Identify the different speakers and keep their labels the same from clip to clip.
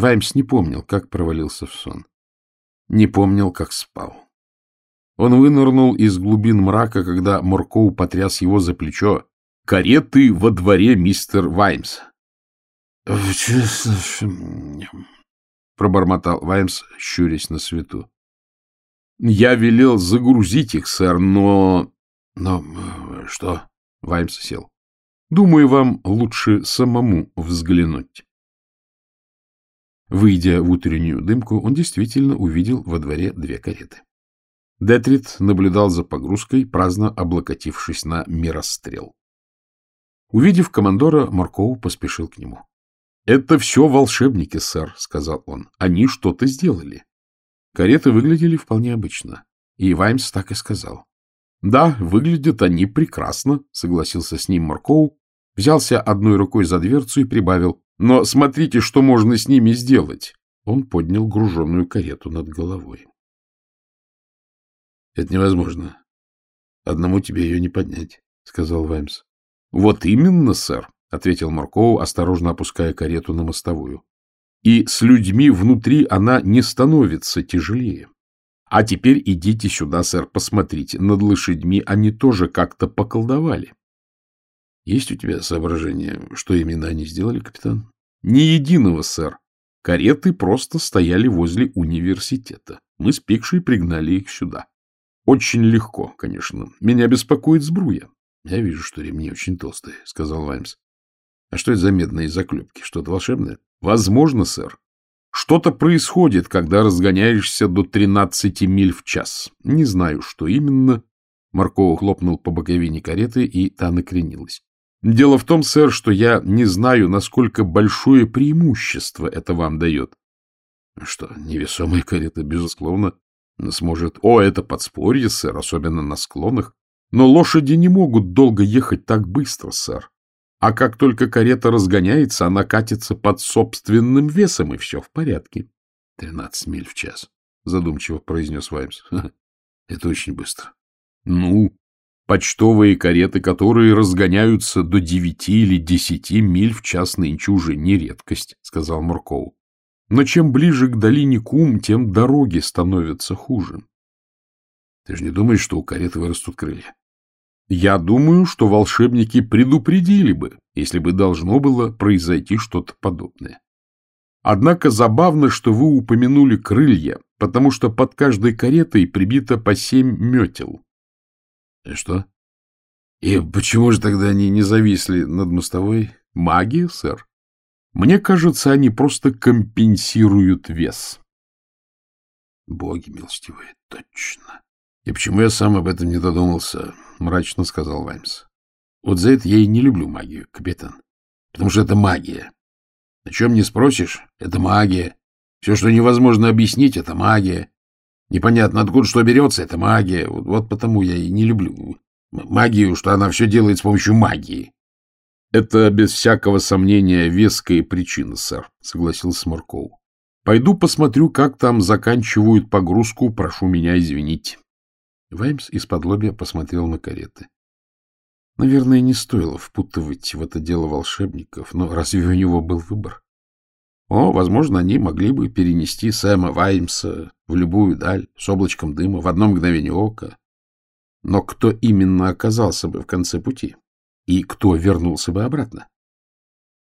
Speaker 1: Ваймс не помнил, как провалился в сон. Не помнил, как спал. Он вынырнул из глубин мрака, когда Моркоу потряс его за плечо. «Кареты во дворе, мистер Ваймс!» пробормотал Ваймс, щурясь на свету. «Я велел загрузить их, сэр, но...» «Но что?» — Ваймс сел. «Думаю, вам лучше самому взглянуть». Выйдя в утреннюю дымку, он действительно увидел во дворе две кареты. Детрит наблюдал за погрузкой, праздно облокотившись на мирострел. Увидев командора, Маркоу поспешил к нему. — Это все волшебники, сэр, — сказал он. — Они что-то сделали. Кареты выглядели вполне обычно, и Ваймс так и сказал. — Да, выглядят они прекрасно, — согласился с ним Маркоу, взялся одной рукой за дверцу и прибавил. — Но смотрите, что можно с ними сделать. Он поднял груженную карету над головой. — Это невозможно. Одному тебе ее не поднять, — сказал Ваймс. — Вот именно, сэр, — ответил Маркоу, осторожно опуская карету на мостовую. — И с людьми внутри она не становится тяжелее. А теперь идите сюда, сэр, посмотрите. Над лошадьми они тоже как-то поколдовали. — Есть у тебя соображение, что именно они сделали, капитан? — Ни единого, сэр. Кареты просто стояли возле университета. Мы с Пикшей пригнали их сюда. Очень легко, конечно. Меня беспокоит сбруя. — Я вижу, что ремни очень толстые, — сказал Ваймс. — А что это за медные заклепки? Что-то волшебное? — Возможно, сэр. Что-то происходит, когда разгоняешься до 13 миль в час. Не знаю, что именно. Маркова хлопнул по боковине кареты, и та накренилась. Дело в том, сэр, что я не знаю, насколько большое преимущество это вам дает. Что, невесомая карета, безусловно, сможет... О, это подспорье, сэр, особенно на склонах. Но лошади не могут долго ехать так быстро, сэр. А как только карета разгоняется, она катится под собственным весом, и все в порядке. — Тринадцать миль в час, — задумчиво произнес Ваймс. — Это очень быстро. — Ну, почтовые кареты, которые разгоняются до девяти или десяти миль в час нынче уже не редкость, — сказал Муркоу. Но чем ближе к долине Кум, тем дороги становятся хуже. Ты же не думаешь, что у кареты вырастут крылья? Я думаю, что волшебники предупредили бы, если бы должно было произойти что-то подобное. Однако забавно, что вы упомянули крылья, потому что под каждой каретой прибито по семь метел. И что? И почему же тогда они не зависли над мостовой? Магия, сэр. Мне кажется, они просто компенсируют вес. Боги милостивые, точно. И почему я сам об этом не додумался, мрачно сказал Ваймс. Вот за это я и не люблю магию, капитан. Потому что это магия. О чем не спросишь, это магия. Все, что невозможно объяснить, это магия. Непонятно, откуда что берется, это магия. Вот, вот потому я и не люблю магию, что она все делает с помощью магии. — Это, без всякого сомнения, веская причина, сэр, — согласился Марков. — Пойду посмотрю, как там заканчивают погрузку, прошу меня извинить. Ваймс из-под лобья посмотрел на кареты. Наверное, не стоило впутывать в это дело волшебников, но разве у него был выбор? О, возможно, они могли бы перенести Сэма Ваймса в любую даль с облачком дыма в одно мгновение ока. Но кто именно оказался бы в конце пути? И кто вернулся бы обратно?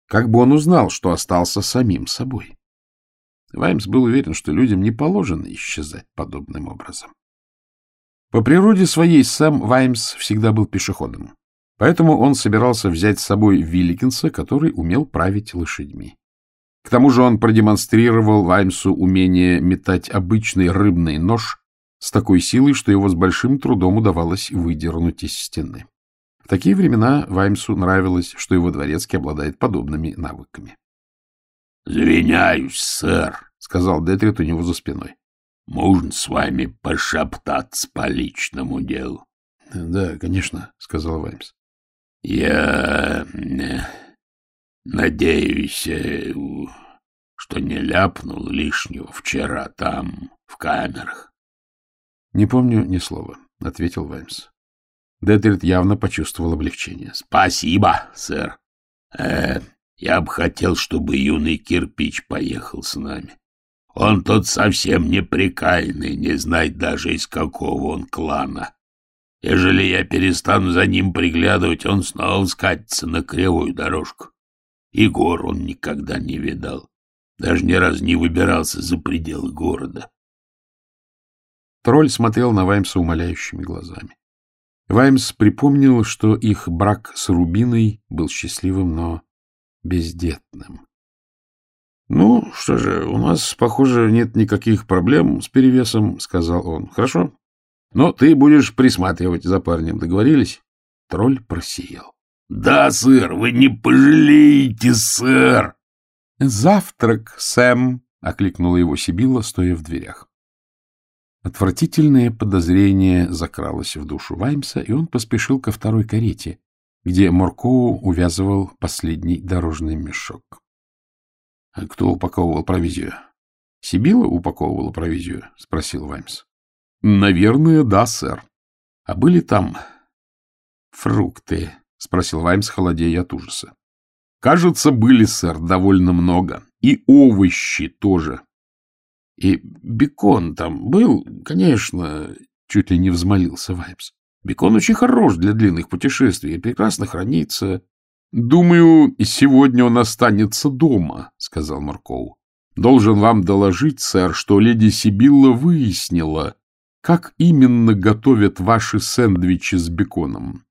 Speaker 1: Как бы он узнал, что остался самим собой? Ваймс был уверен, что людям не положено исчезать подобным образом. По природе своей Сэм Ваймс всегда был пешеходом, поэтому он собирался взять с собой Вилликинса, который умел править лошадьми. К тому же он продемонстрировал Ваймсу умение метать обычный рыбный нож с такой силой, что его с большим трудом удавалось выдернуть из стены. В такие времена Ваймсу нравилось, что его дворецкий обладает подобными навыками. — Извиняюсь, сэр, — сказал Детрит у него за спиной. — Можно с вами пошептаться по личному делу? — Да, конечно, — сказал Ваймс. — Я э, надеюсь, э, что не ляпнул лишнего вчера там, в камерах. — Не помню ни слова, — ответил Ваймс. Детрит явно почувствовал облегчение. — Спасибо, сэр. Э,
Speaker 2: Я бы хотел, чтобы юный кирпич поехал с нами. Он тут совсем неприкаянный, не знает даже, из какого он клана. Ежели я перестану за ним приглядывать, он снова скатится на кривую дорожку. И гор он никогда не видал. Даже ни разу не выбирался за пределы города.
Speaker 1: Тролль смотрел на Ваймса умоляющими глазами. Ваймс припомнил, что их брак с Рубиной был счастливым, но бездетным. — Ну, что же, у нас, похоже, нет никаких проблем с перевесом, — сказал он. — Хорошо. Но ты будешь присматривать за парнем. Договорились? Тролль просиял.
Speaker 2: — Да, сэр, вы не пожалеете, сэр!
Speaker 1: — Завтрак, Сэм! — окликнула его Сибилла, стоя в дверях. Отвратительное подозрение закралось в душу Ваймса, и он поспешил ко второй карете, где Моркоу увязывал последний дорожный мешок. — кто упаковывал провизию? — Сибила упаковывала провизию? — спросил Ваймс. — Наверное, да, сэр. — А были там фрукты? — спросил Ваймс, холодея от ужаса. — Кажется, были, сэр, довольно много. И овощи тоже. — И бекон там был, конечно, — чуть ли не взмолился Ваймс. Бекон очень хорош для длинных путешествий и прекрасно хранится. — Думаю, сегодня он останется дома, — сказал Маркоу. — Должен вам доложить, сэр, что леди Сибилла выяснила, как именно готовят ваши сэндвичи с беконом.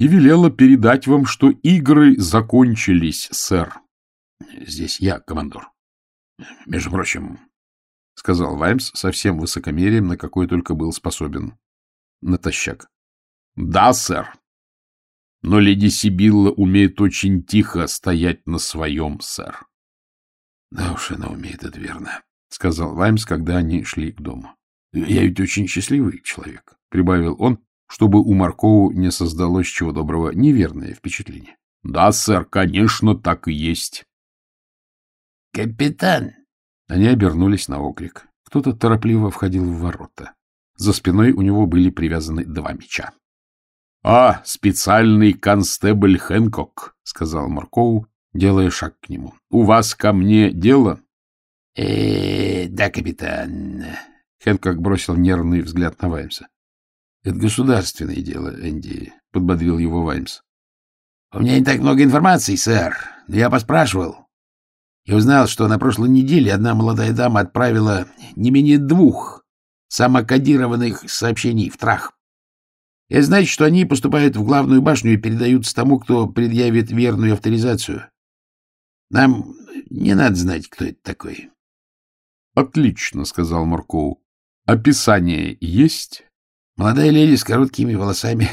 Speaker 1: И велела передать вам, что игры закончились, сэр. — Здесь я, командор. — Между прочим, — сказал Ваймс со всем высокомерием, на какой только был способен. Натощак. — Да, сэр. Но леди Сибилла умеет очень тихо стоять на своем, сэр. — Да уж она умеет, это верно, — сказал Ваймс, когда они шли к дому. — Я ведь очень счастливый человек, — прибавил он, чтобы у Маркову не создалось чего доброго неверное впечатление. — Да, сэр, конечно, так и есть.
Speaker 2: — Капитан!
Speaker 1: Они обернулись на окрик. Кто-то торопливо входил в ворота. За спиной у него были привязаны два меча. — А, специальный констебль Хэнкок, — сказал Маркоу, делая шаг к нему. — У вас ко мне дело?
Speaker 2: э, да, капитан.
Speaker 1: Хэнкок бросил нервный взгляд на Ваймса. — Это государственное дело, Энди, — подбодрил его Ваймс.
Speaker 2: — У меня не так много информации, сэр, но я поспрашивал. И узнал, что на прошлой неделе одна молодая дама отправила не менее двух самокодированных сообщений в трах. Это значит, что они поступают в главную башню и передаются тому, кто предъявит верную авторизацию. Нам не надо знать, кто это такой.
Speaker 1: — Отлично, — сказал Маркоу. — Описание есть?
Speaker 2: Молодая леди с короткими волосами —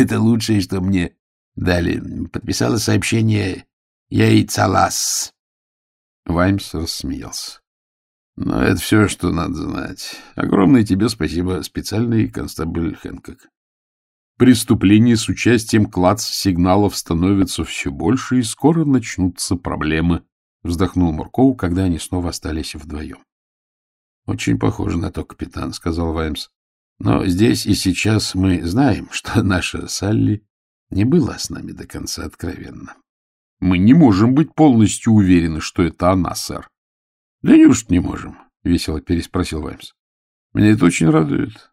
Speaker 2: это лучшее, что мне дали. Подписала сообщение «Яйцалас».
Speaker 1: Ваймс рассмеялся. Но это все, что надо знать. Огромное тебе спасибо, специальный констабль Хэнкок. Преступлений с участием клац-сигналов становится все больше, и скоро начнутся проблемы, — вздохнул Мурков, когда они снова остались вдвоем. — Очень похоже на то, капитан, — сказал Ваймс. — Но здесь и сейчас мы знаем, что наша Салли не была с нами до конца откровенна. Мы не можем быть полностью уверены, что это она, сэр. — Да неужто не можем? — весело переспросил Ваймс. — Меня это очень радует.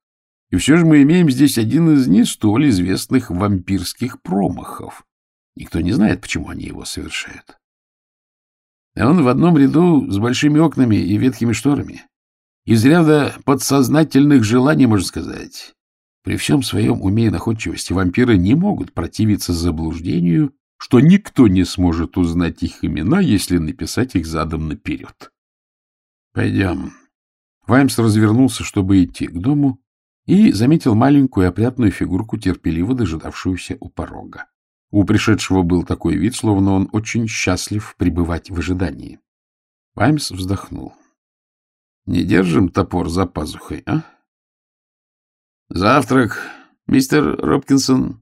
Speaker 1: И все же мы имеем здесь один из не столь известных вампирских промахов. Никто не знает, почему они его совершают. Он в одном ряду с большими окнами и ветхими шторами. Из ряда подсознательных желаний, можно сказать. При всем своем уме и находчивости вампиры не могут противиться заблуждению, что никто не сможет узнать их имена, если написать их задом наперед. Пойдем. Ваймс развернулся, чтобы идти к дому, и заметил маленькую опрятную фигурку, терпеливо дожидавшуюся у порога. У пришедшего был такой вид, словно он очень счастлив пребывать в ожидании. Ваймс вздохнул. — Не держим топор за пазухой, а? — Завтрак, мистер Робкинсон,